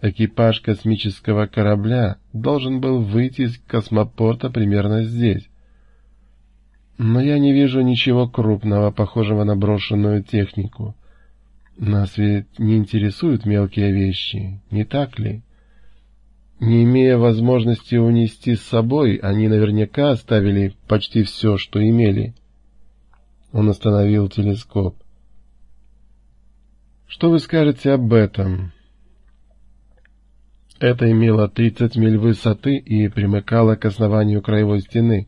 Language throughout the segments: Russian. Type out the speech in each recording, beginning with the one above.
Экипаж космического корабля должен был выйти из космопорта примерно здесь. Но я не вижу ничего крупного, похожего на брошенную технику. Нас ведь не интересуют мелкие вещи, не так ли? Не имея возможности унести с собой, они наверняка оставили почти все, что имели. Он остановил телескоп. Что вы скажете об этом? Это имело 30 миль высоты и примыкало к основанию краевой стены.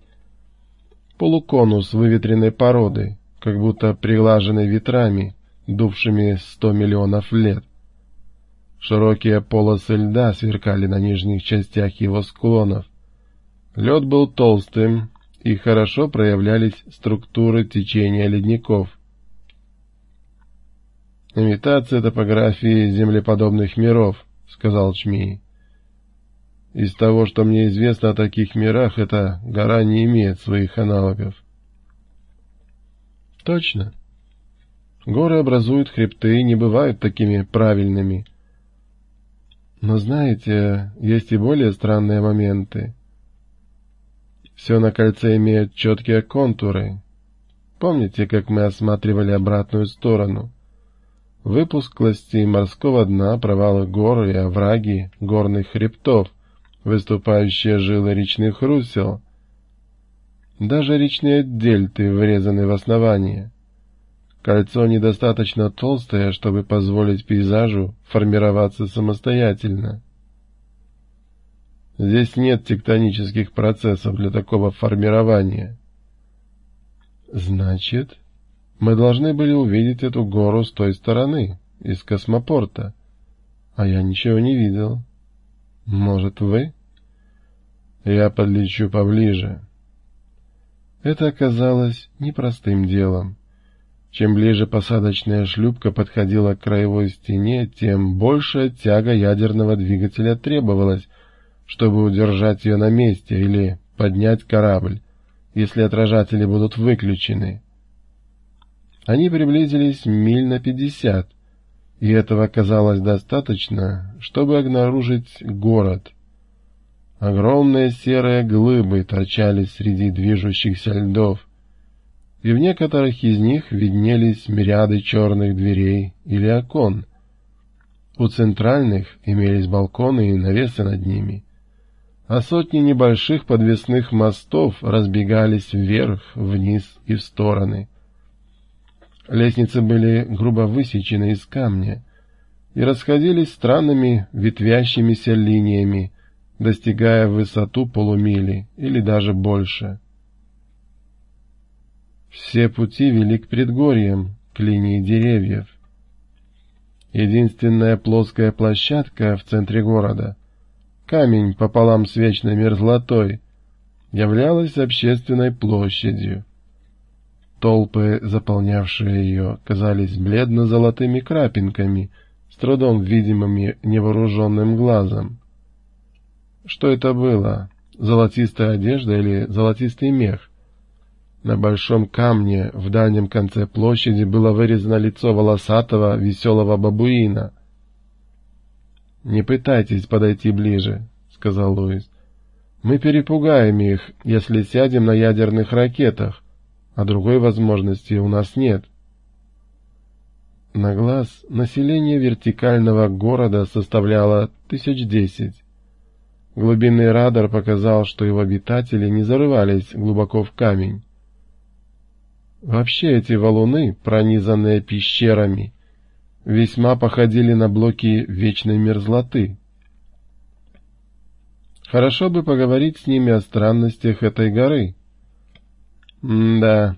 Полуконус выветренной породы, как будто приглаженный ветрами, дувшими сто миллионов лет. Широкие полосы льда сверкали на нижних частях его склонов. Лед был толстым, и хорошо проявлялись структуры течения ледников. «Имитация топографии землеподобных миров», — сказал Чмей. «Из того, что мне известно о таких мирах, эта гора не имеет своих аналогов». «Точно. Горы образуют хребты и не бывают такими правильными. Но знаете, есть и более странные моменты». Все на кольце имеет четкие контуры. Помните, как мы осматривали обратную сторону? Выпусклости морского дна, провалы гор и овраги горных хребтов, выступающие жилы речных русел. Даже речные дельты врезаны в основание. Кольцо недостаточно толстое, чтобы позволить пейзажу формироваться самостоятельно. Здесь нет тектонических процессов для такого формирования. Значит, мы должны были увидеть эту гору с той стороны, из космопорта. А я ничего не видел. Может, вы? Я подлечу поближе. Это оказалось непростым делом. Чем ближе посадочная шлюпка подходила к краевой стене, тем большая тяга ядерного двигателя требовалась, чтобы удержать ее на месте или поднять корабль, если отражатели будут выключены. Они приблизились миль на пятьдесят, и этого оказалось достаточно, чтобы обнаружить город. Огромные серые глыбы торчали среди движущихся льдов, и в некоторых из них виднелись мириады черных дверей или окон. У центральных имелись балконы и навесы над ними — а сотни небольших подвесных мостов разбегались вверх, вниз и в стороны. Лестницы были грубо высечены из камня и расходились странными ветвящимися линиями, достигая высоту полумили или даже больше. Все пути вели к предгорьям, к линии деревьев. Единственная плоская площадка в центре города камень пополам с вечной мерзлотой, являлась общественной площадью. Толпы, заполнявшие ее, казались бледно-золотыми крапинками, с трудом видимыми невооруженным глазом. Что это было? Золотистая одежда или золотистый мех? На большом камне в дальнем конце площади было вырезано лицо волосатого, веселого бабуина — «Не пытайтесь подойти ближе», — сказал Луис. «Мы перепугаем их, если сядем на ядерных ракетах, а другой возможности у нас нет». На глаз население вертикального города составляло тысяч десять. Глубинный радар показал, что его обитатели не зарывались глубоко в камень. Вообще эти валуны, пронизанные пещерами, весьма походили на блоки вечной мерзлоты. Хорошо бы поговорить с ними о странностях этой горы. — Да,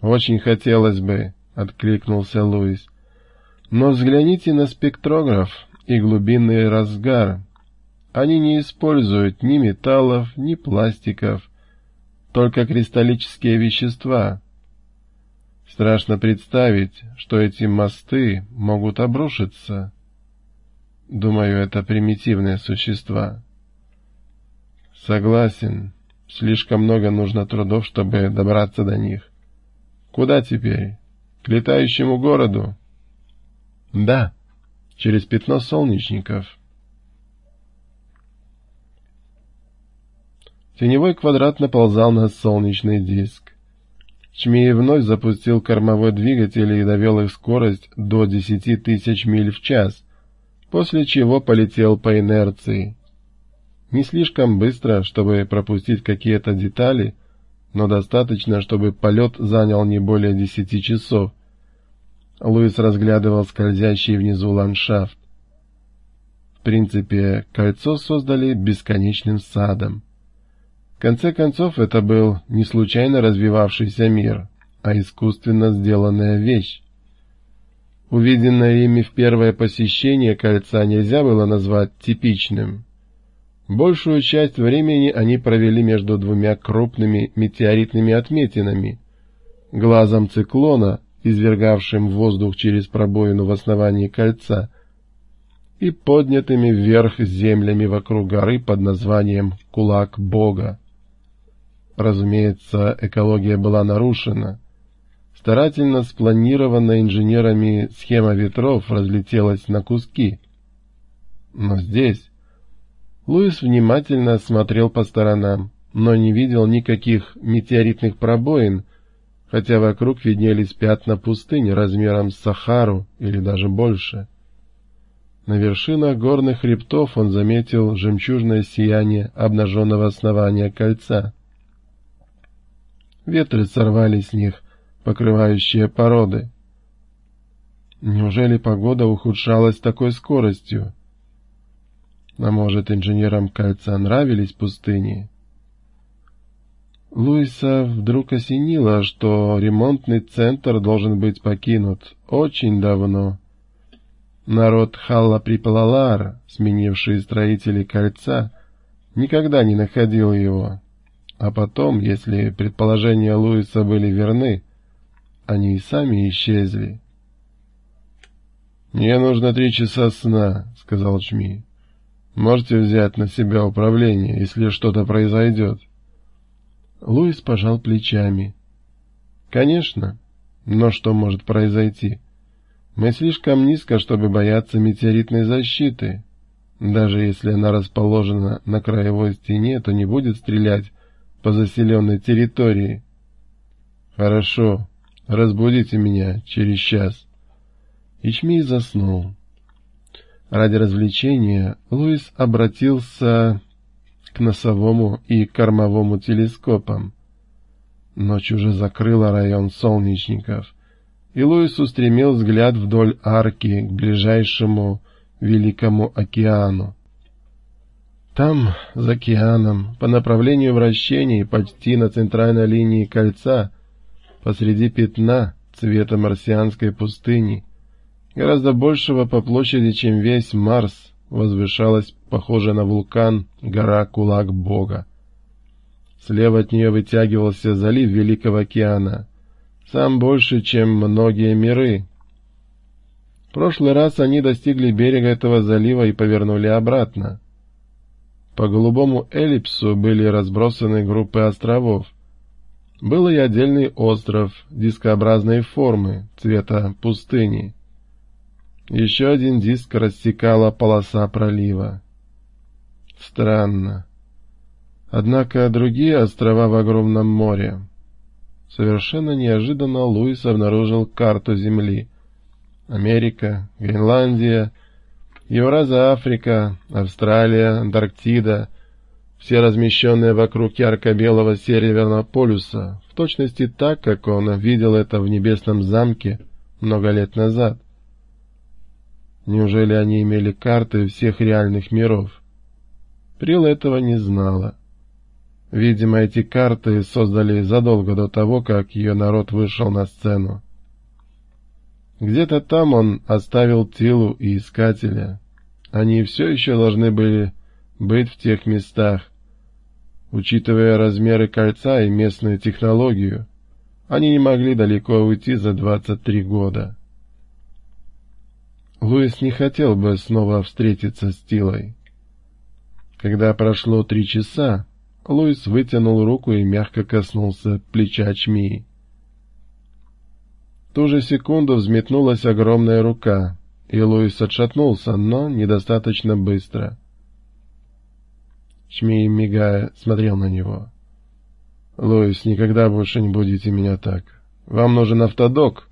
очень хотелось бы, — откликнулся Луис. — Но взгляните на спектрограф и глубинный разгар. Они не используют ни металлов, ни пластиков, только кристаллические вещества — Страшно представить, что эти мосты могут обрушиться. Думаю, это примитивные существа. Согласен. Слишком много нужно трудов, чтобы добраться до них. Куда теперь? К летающему городу? Да, через пятно солнечников. Теневой квадрат наползал на солнечный диск. Чмей вновь запустил кормовой двигатель и довел их скорость до 10 тысяч миль в час, после чего полетел по инерции. Не слишком быстро, чтобы пропустить какие-то детали, но достаточно, чтобы полет занял не более десяти часов. Луис разглядывал скользящий внизу ландшафт. В принципе, кольцо создали бесконечным садом. В конце концов, это был не случайно развивавшийся мир, а искусственно сделанная вещь. Увиденное ими в первое посещение кольца нельзя было назвать типичным. Большую часть времени они провели между двумя крупными метеоритными отметинами, глазом циклона, извергавшим воздух через пробоину в основании кольца, и поднятыми вверх землями вокруг горы под названием «Кулак Бога». Разумеется, экология была нарушена. Старательно спланированная инженерами схема ветров разлетелась на куски. Но здесь... Луис внимательно смотрел по сторонам, но не видел никаких метеоритных пробоин, хотя вокруг виднелись пятна пустыни размером с Сахару или даже больше. На вершинах горных хребтов он заметил жемчужное сияние обнаженного основания кольца. Ветры сорвали с них покрывающие породы. Неужели погода ухудшалась такой скоростью? А может, инженерам кольца нравились пустыни? Луиса вдруг осенило, что ремонтный центр должен быть покинут очень давно. Народ Халла-Припалалар, сменивший строителей кольца, никогда не находил его. А потом, если предположения Луиса были верны, они и сами исчезли. «Мне нужно три часа сна», — сказал Чми. «Можете взять на себя управление, если что-то произойдет». Луис пожал плечами. «Конечно. Но что может произойти?» Мы слишком низко, чтобы бояться метеоритной защиты. Даже если она расположена на краевой стене, то не будет стрелять по заселенной территории. Хорошо, разбудите меня через час. Ичмей заснул. Ради развлечения Луис обратился к носовому и кормовому телескопам. Ночь уже закрыла район солнечников — и Луис устремил взгляд вдоль арки к ближайшему Великому океану. Там, за океаном, по направлению вращения почти на центральной линии кольца, посреди пятна цвета марсианской пустыни, гораздо большего по площади, чем весь Марс, возвышалась, похожая на вулкан, гора Кулак Бога. Слева от нее вытягивался залив Великого океана — сам больше, чем многие миры. В прошлый раз они достигли берега этого залива и повернули обратно. По голубому эллипсу были разбросаны группы островов. Был и отдельный остров дискообразной формы, цвета пустыни. Еще один диск рассекала полоса пролива. Странно. Однако другие острова в огромном море Совершенно неожиданно Луис обнаружил карту Земли. Америка, Гренландия, Евразия, Африка, Австралия, Антарктида, все размещенные вокруг ярко-белого Северного полюса, в точности так, как он видел это в небесном замке много лет назад. Неужели они имели карты всех реальных миров? Прил этого не знала. Видимо, эти карты создали задолго до того, как ее народ вышел на сцену. Где-то там он оставил Тилу и Искателя. Они все еще должны были быть в тех местах. Учитывая размеры кольца и местную технологию, они не могли далеко уйти за 23 года. Луис не хотел бы снова встретиться с Тилой. Когда прошло три часа, Луис вытянул руку и мягко коснулся плеча Чмии. В ту же секунду взметнулась огромная рука, и Луис отшатнулся, но недостаточно быстро. Чмей, мигая, смотрел на него. «Луис, никогда больше не будете меня так. Вам нужен автодок?»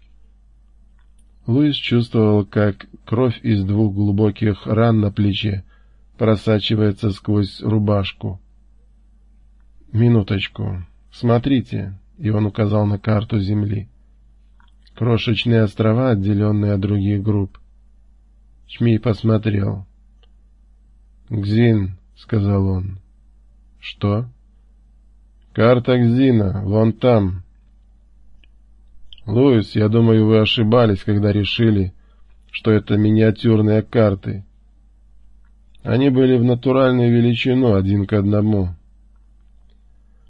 Луис чувствовал, как кровь из двух глубоких ран на плече просачивается сквозь рубашку. «Минуточку. Смотрите», — и он указал на карту Земли. «Крошечные острова, отделенные от других групп». Чмей посмотрел. «Гзин», — сказал он. «Что?» «Карта Гзина, вон там». «Луис, я думаю, вы ошибались, когда решили, что это миниатюрные карты. Они были в натуральную величину, один к одному.